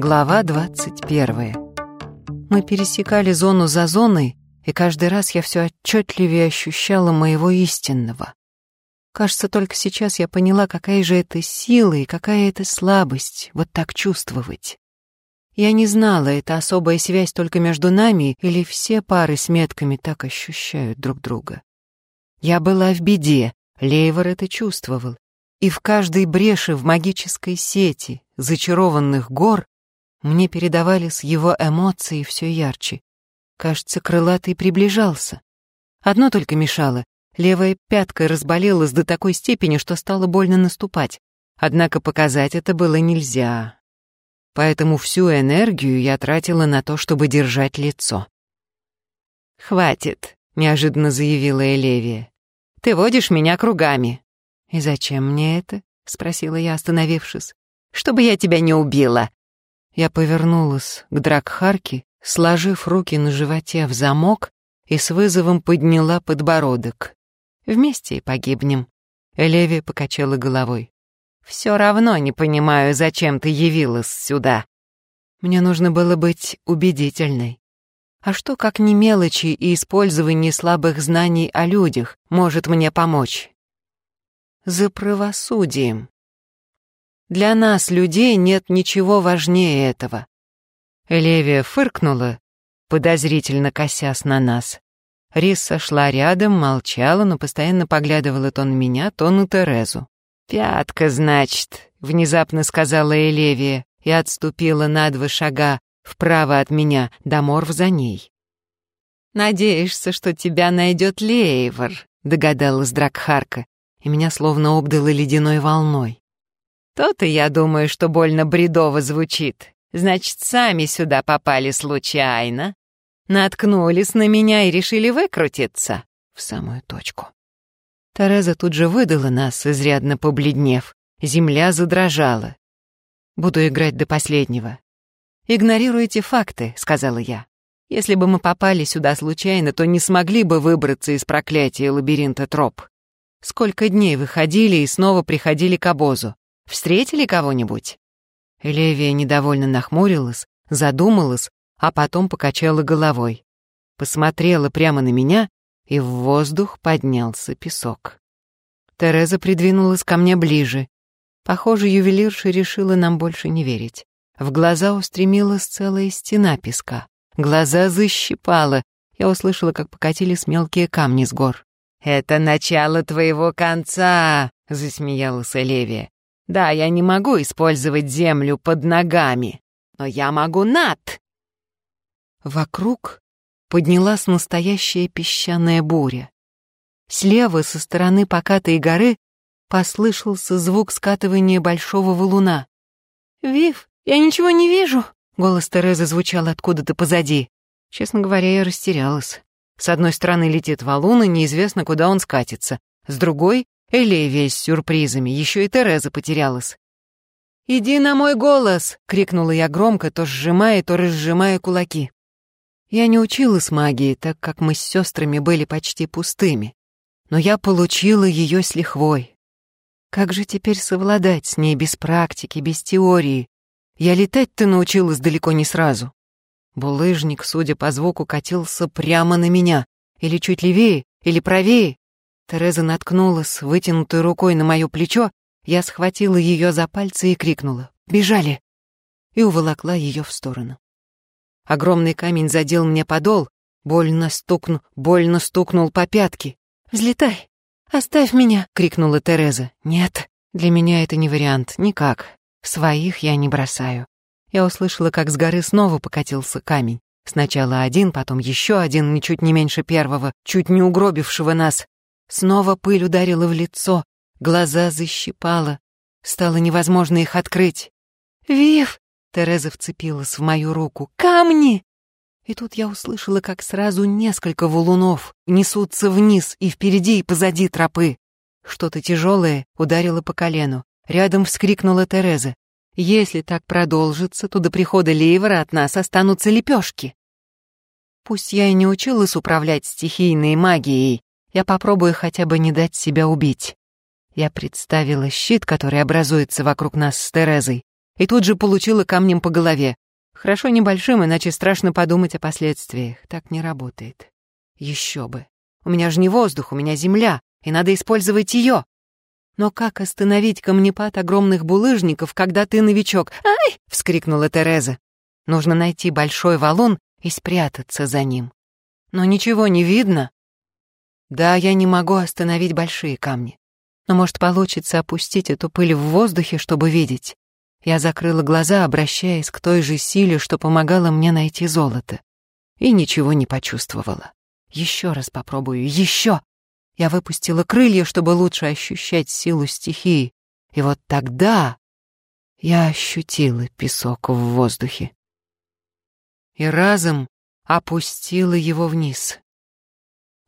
Глава 21. Мы пересекали зону за зоной, и каждый раз я все отчетливее ощущала моего истинного. Кажется, только сейчас я поняла, какая же это сила и какая это слабость вот так чувствовать. Я не знала, это особая связь только между нами или все пары с метками так ощущают друг друга. Я была в беде, Лейвор это чувствовал, и в каждой бреши в магической сети зачарованных гор мне передавались его эмоции все ярче. Кажется, крылатый приближался. Одно только мешало. Левая пятка разболелась до такой степени, что стало больно наступать. Однако показать это было нельзя. Поэтому всю энергию я тратила на то, чтобы держать лицо. «Хватит», — неожиданно заявила Элевия. «Ты водишь меня кругами». «И зачем мне это?» — спросила я, остановившись. «Чтобы я тебя не убила», я повернулась к Дракхарке, сложив руки на животе в замок и с вызовом подняла подбородок. «Вместе погибнем». Элеви покачала головой. «Все равно не понимаю, зачем ты явилась сюда». Мне нужно было быть убедительной. А что, как не мелочи и использование слабых знаний о людях, может мне помочь? За правосудием. Для нас, людей, нет ничего важнее этого. Левия фыркнула, подозрительно косясь на нас. Рис сошла рядом, молчала, но постоянно поглядывала то на меня, то на Терезу. «Пятка, значит», — внезапно сказала Элевия и отступила на два шага вправо от меня, Даморв за ней. «Надеешься, что тебя найдет Лейвор», — догадалась Дракхарка, и меня словно обдало ледяной волной. То-то я думаю, что больно бредово звучит. Значит, сами сюда попали случайно. Наткнулись на меня и решили выкрутиться. В самую точку. Тереза тут же выдала нас, изрядно побледнев. Земля задрожала. Буду играть до последнего. «Игнорируйте факты», — сказала я. «Если бы мы попали сюда случайно, то не смогли бы выбраться из проклятия лабиринта троп. Сколько дней выходили и снова приходили к обозу. Встретили кого-нибудь?» Левия недовольно нахмурилась, задумалась, а потом покачала головой. Посмотрела прямо на меня, и в воздух поднялся песок. Тереза придвинулась ко мне ближе. Похоже, ювелирша решила нам больше не верить. В глаза устремилась целая стена песка. Глаза защипала. Я услышала, как покатились мелкие камни с гор. «Это начало твоего конца!» — засмеялась Левия. Да, я не могу использовать землю под ногами, но я могу над. Вокруг поднялась настоящая песчаная буря. Слева, со стороны покатой горы, послышался звук скатывания большого валуна. «Вив, я ничего не вижу!» — голос Терезы звучал откуда-то позади. Честно говоря, я растерялась. С одной стороны летит валун, и неизвестно, куда он скатится. С другой Элевия с сюрпризами, еще и Тереза потерялась. «Иди на мой голос!» — крикнула я громко, то сжимая, то разжимая кулаки. Я не училась магии, так как мы с сестрами были почти пустыми, но я получила ее с лихвой. Как же теперь совладать с ней без практики, без теории? Я летать-то научилась далеко не сразу. Булыжник, судя по звуку, катился прямо на меня, или чуть левее, или правее, Тереза наткнулась вытянутой рукой на мое плечо, я схватила ее за пальцы и крикнула «Бежали!» и уволокла ее в сторону. Огромный камень задел мне подол, больно стукнул, больно стукнул по пятке. «Взлетай! Оставь меня!» — крикнула Тереза. «Нет, для меня это не вариант, никак. Своих я не бросаю». Я услышала, как с горы снова покатился камень. Сначала один, потом еще один, ничуть не меньше первого, чуть не угробившего нас. Снова пыль ударила в лицо, глаза защипала. Стало невозможно их открыть. «Вив!» — Тереза вцепилась в мою руку. «Камни!» И тут я услышала, как сразу несколько валунов несутся вниз и впереди, и позади тропы. Что-то тяжелое ударило по колену. Рядом вскрикнула Тереза. «Если так продолжится, то до прихода Лейвора от нас останутся лепешки». Пусть я и не училась управлять стихийной магией, я попробую хотя бы не дать себя убить. Я представила щит, который образуется вокруг нас с Терезой, и тут же получила камнем по голове. Хорошо небольшим, иначе страшно подумать о последствиях. Так не работает. Еще бы. У меня же не воздух, у меня земля, и надо использовать ее. Но как остановить камнепад огромных булыжников, когда ты новичок? «Ай!» — вскрикнула Тереза. Нужно найти большой валун и спрятаться за ним. Но ничего не видно. Да, я не могу остановить большие камни. Но, может, получится опустить эту пыль в воздухе, чтобы видеть. Я закрыла глаза, обращаясь к той же силе, что помогала мне найти золото. И ничего не почувствовала. Еще раз попробую, еще! Я выпустила крылья, чтобы лучше ощущать силу стихии. И вот тогда я ощутила песок в воздухе. И разом опустила его вниз.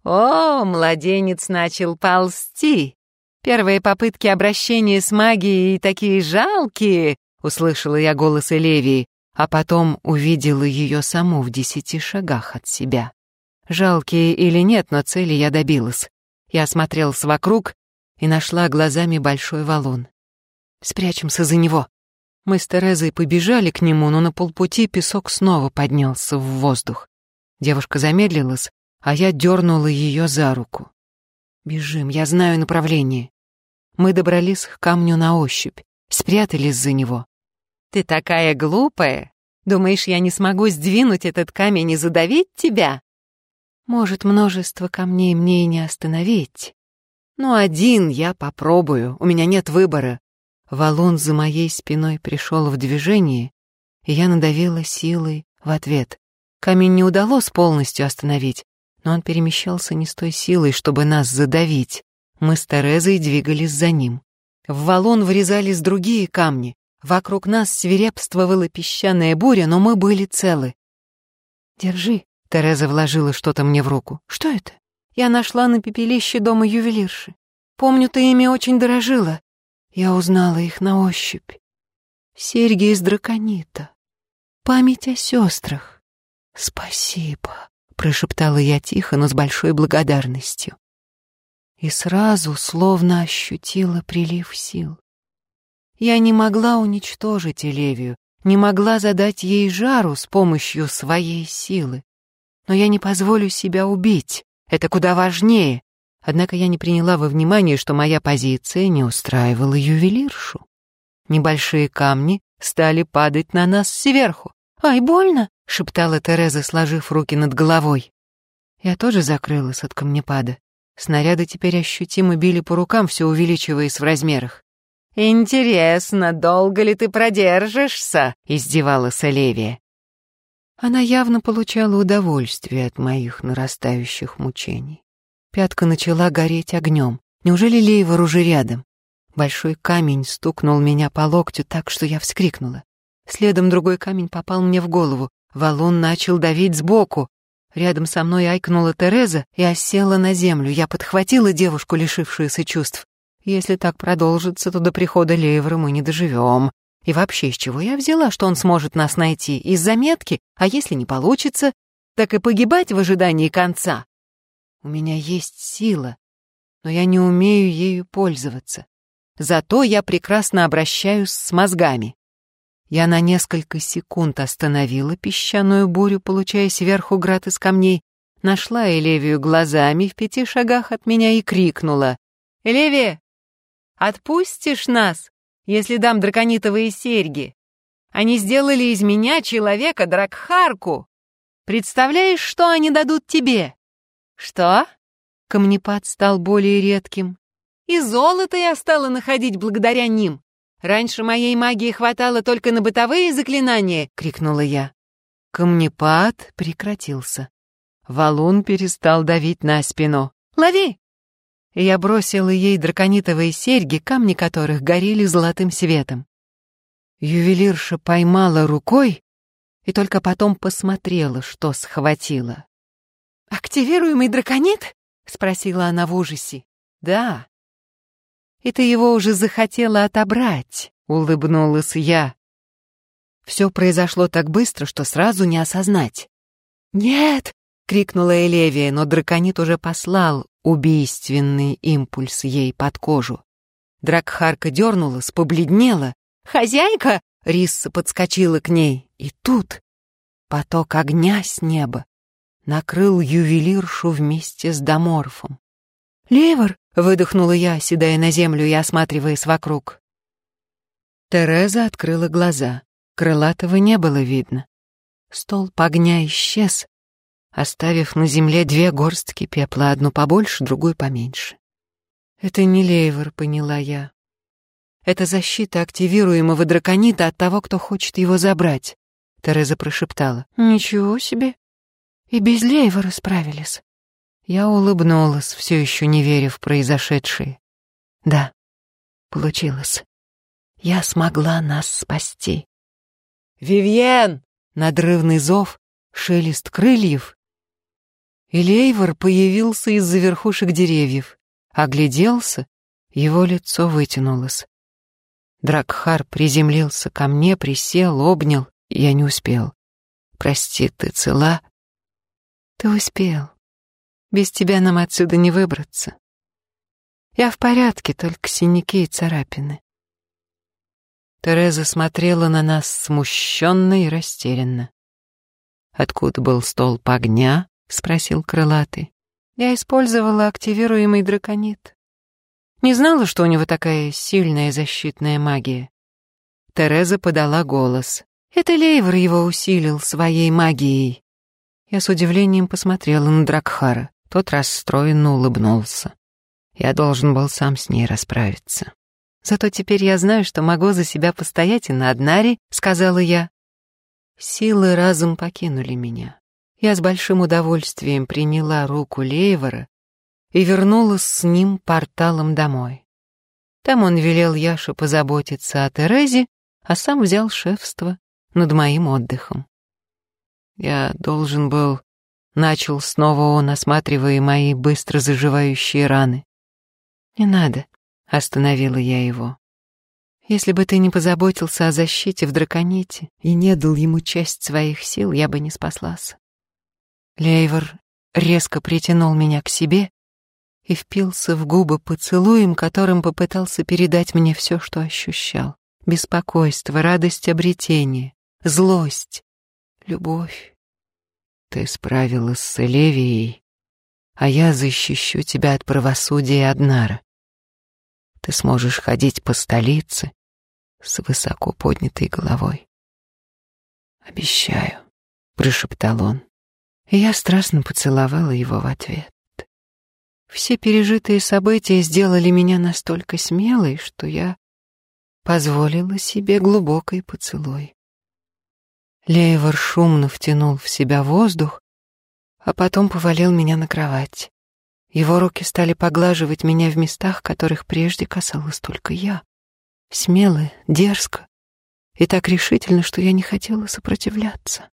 О, младенец начал ползти. Первые попытки обращения с магией такие жалкие, услышала я голос Элевии, а потом увидела ее саму в десяти шагах от себя. Жалкие или нет, но цели я добилась. Я осмотрелась вокруг и нашла глазами большой валун. Спрячемся за него. Мы с Терезой побежали к нему, но на полпути песок снова поднялся в воздух. Девушка замедлилась, а я дернула ее за руку. Бежим, я знаю направление. Мы добрались к камню на ощупь, спрятались за него. Ты такая глупая. Думаешь, я не смогу сдвинуть этот камень и задавить тебя? Может, множество камней мне и не остановить. Но один я попробую, у меня нет выбора. Валун за моей спиной пришел в движение, и я надавила силой в ответ. Камень не удалось полностью остановить, но он перемещался не с той силой, чтобы нас задавить. Мы с Терезой двигались за ним. В валун врезались другие камни. Вокруг нас свирепствовала песчаная буря, но мы были целы. «Держи», — Тереза вложила что-то мне в руку. «Что это?» «Я нашла на пепелище дома ювелирши. Помню, ты ими очень дорожила. Я узнала их на ощупь. Серьги из драконита. Память о сестрах. Спасибо прошептала я тихо, но с большой благодарностью. И сразу словно ощутила прилив сил. Я не могла уничтожить Элевию, не могла задать ей жару с помощью своей силы. Но я не позволю себя убить, это куда важнее. Однако я не приняла во внимание, что моя позиция не устраивала ювелиршу. Небольшие камни стали падать на нас сверху. «Ай, больно!» — шептала Тереза, сложив руки над головой. Я тоже закрылась от камнепада. Снаряды теперь ощутимо били по рукам, все увеличиваясь в размерах. «Интересно, долго ли ты продержишься?» — издевалась Оливия. Она явно получала удовольствие от моих нарастающих мучений. Пятка начала гореть огнем. Неужели Лейвор уже рядом? Большой камень стукнул меня по локтю так, что я вскрикнула. Следом другой камень попал мне в голову. Валун начал давить сбоку. Рядом со мной айкнула Тереза и осела на землю. Я подхватила девушку, лишившуюся чувств. Если так продолжится, то до прихода Лейвера мы не доживем. И вообще, с чего я взяла, что он сможет нас найти? Из заметки? А если не получится, так и погибать в ожидании конца? У меня есть сила, но я не умею ею пользоваться. Зато я прекрасно обращаюсь с мозгами. Я на несколько секунд остановила песчаную бурю, получая сверху град из камней, нашла Элевию глазами в пяти шагах от меня и крикнула. «Элевия, отпустишь нас, если дам драконитовые серьги? Они сделали из меня человека Дракхарку. Представляешь, что они дадут тебе?» «Что?» Камнепад стал более редким. «И золото я стала находить благодаря ним. Раньше моей магии хватало только на бытовые заклинания!» — крикнула я. Камнепад прекратился. Валун перестал давить на спину. «Лови!» Я бросила ей драконитовые серьги, камни которых горели золотым светом. Ювелирша поймала рукой и только потом посмотрела, что схватила. «Активируемый драконит?» — спросила она в ужасе. «Да», и ты его уже захотела отобрать», — улыбнулась я. Все произошло так быстро, что сразу не осознать. «Нет!» — крикнула Элевия, но драконит уже послал убийственный импульс ей под кожу. Дракхарка дернулась, побледнела. «Хозяйка!» Рисса подскочила к ней, и тут поток огня с неба накрыл ювелиршу вместе с доморфом. «Левер!» — выдохнула я, седая на землю и осматриваясь вокруг. Тереза открыла глаза. Крылатого не было видно. Столб огня исчез, оставив на земле две горстки пепла, одну побольше, другую поменьше. «Это не лейвор», — поняла я. «Это защита активируемого драконита от того, кто хочет его забрать», — Тереза прошептала. «Ничего себе! И без лейвора справились». Я улыбнулась, все еще не веря в произошедшее. «Да, получилось. Я смогла нас спасти». «Вивьен!» — надрывный зов, шелест крыльев. И Лейвор появился из-за верхушек деревьев. Огляделся, его лицо вытянулось. Дракхар приземлился ко мне, присел, обнял, я не успел. «Прости, ты цела?» «Ты успел. Без тебя нам отсюда не выбраться. Я в порядке, только синяки и царапины». Тереза смотрела на нас смущенно и растерянно. «Откуда был столб огня?» — спросил крылатый. Я использовала активируемый драконит. Не знала, что у него такая сильная защитная магия. Тереза подала голос. Это Лейвор его усилил своей магией. Я с удивлением посмотрела на Дракхара. Тот расстроенно улыбнулся. Я должен был сам с ней расправиться. Зато теперь я знаю, что могу за себя постоять и на Аднаре, сказала я. Силы разум покинули меня. Я с большим удовольствием приняла руку Лейвора и вернулась с ним порталом домой. Там он велел Яше позаботиться о Терезе, а сам взял шефство над моим отдыхом. Я должен был... Начал снова он, осматривая мои быстро заживающие раны. «Не надо», — остановила я его. «Если бы ты не позаботился о защите в драконите и не дал ему часть своих сил, я бы не спаслась». Лейвор резко притянул меня к себе и впился в губы поцелуем, которым попытался передать мне все, что ощущал. Беспокойство, радость обретения, злость, любовь. Ты справилась с Элевией, а я защищу тебя от правосудия Аднара. Ты сможешь ходить по столице с высоко поднятой головой. «Обещаю», — прошептал он и я страстно поцеловала его в ответ. Все пережитые события сделали меня настолько смелой, что я позволила себе глубокий поцелуй. Лейвор шумно втянул в себя воздух, а потом повалил меня на кровать. Его руки стали поглаживать меня в местах, которых прежде касалась только я. Смело, дерзко и так решительно, что я не хотела сопротивляться.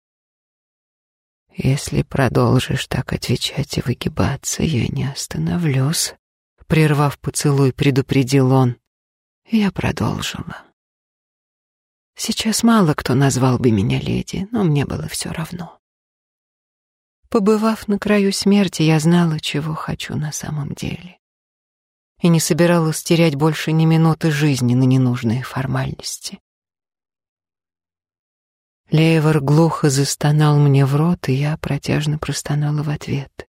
Если продолжишь так отвечать и выгибаться, я не остановлюсь. Прервав поцелуй, предупредил он. Я продолжила. Сейчас мало кто назвал бы меня леди, но мне было все равно. Побывав на краю смерти, я знала, чего хочу на самом деле. И не собиралась терять больше ни минуты жизни на ненужные формальности. Лейвор глухо застонал мне в рот, и я протяжно простонала в ответ.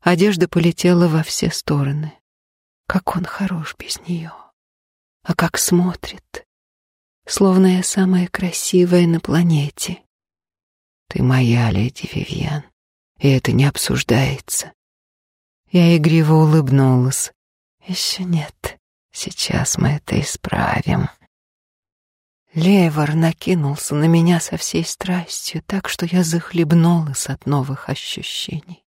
Одежда полетела во все стороны. Как он хорош без нее. А как смотрит. Словно я самая красивая на планете. Ты моя, леди Вивьен, и это не обсуждается. Я игриво улыбнулась. Еще нет. Сейчас мы это исправим. Левар накинулся на меня со всей страстью, так что я захлебнулась от новых ощущений.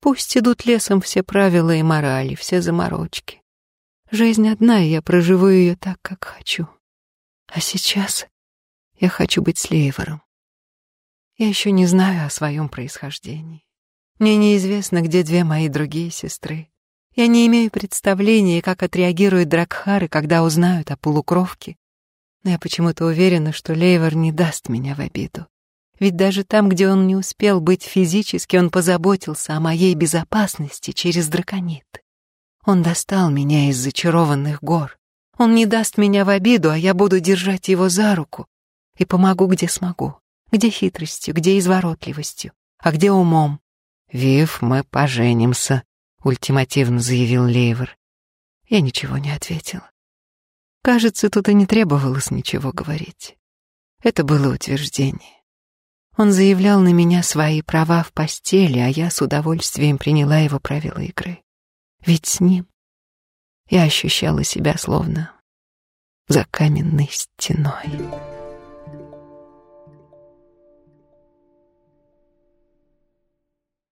Пусть идут лесом все правила и морали, все заморочки. Жизнь одна, и я проживу ее так, как хочу. А сейчас я хочу быть с Лейвором. Я еще не знаю о своем происхождении. Мне неизвестно, где две мои другие сестры. Я не имею представления, как отреагируют Дракхары, когда узнают о полукровке но я почему-то уверена, что Лейвор не даст меня в обиду. Ведь даже там, где он не успел быть физически, он позаботился о моей безопасности через драконит. Он достал меня из зачарованных гор, Он не даст меня в обиду, а я буду держать его за руку и помогу, где смогу. Где хитростью, где изворотливостью, а где умом. «Вив, мы поженимся», — ультимативно заявил Лейвер. Я ничего не ответила. Кажется, тут и не требовалось ничего говорить. Это было утверждение. Он заявлял на меня свои права в постели, а я с удовольствием приняла его правила игры. Ведь с ним я ощущала себя словно за каменной стеной.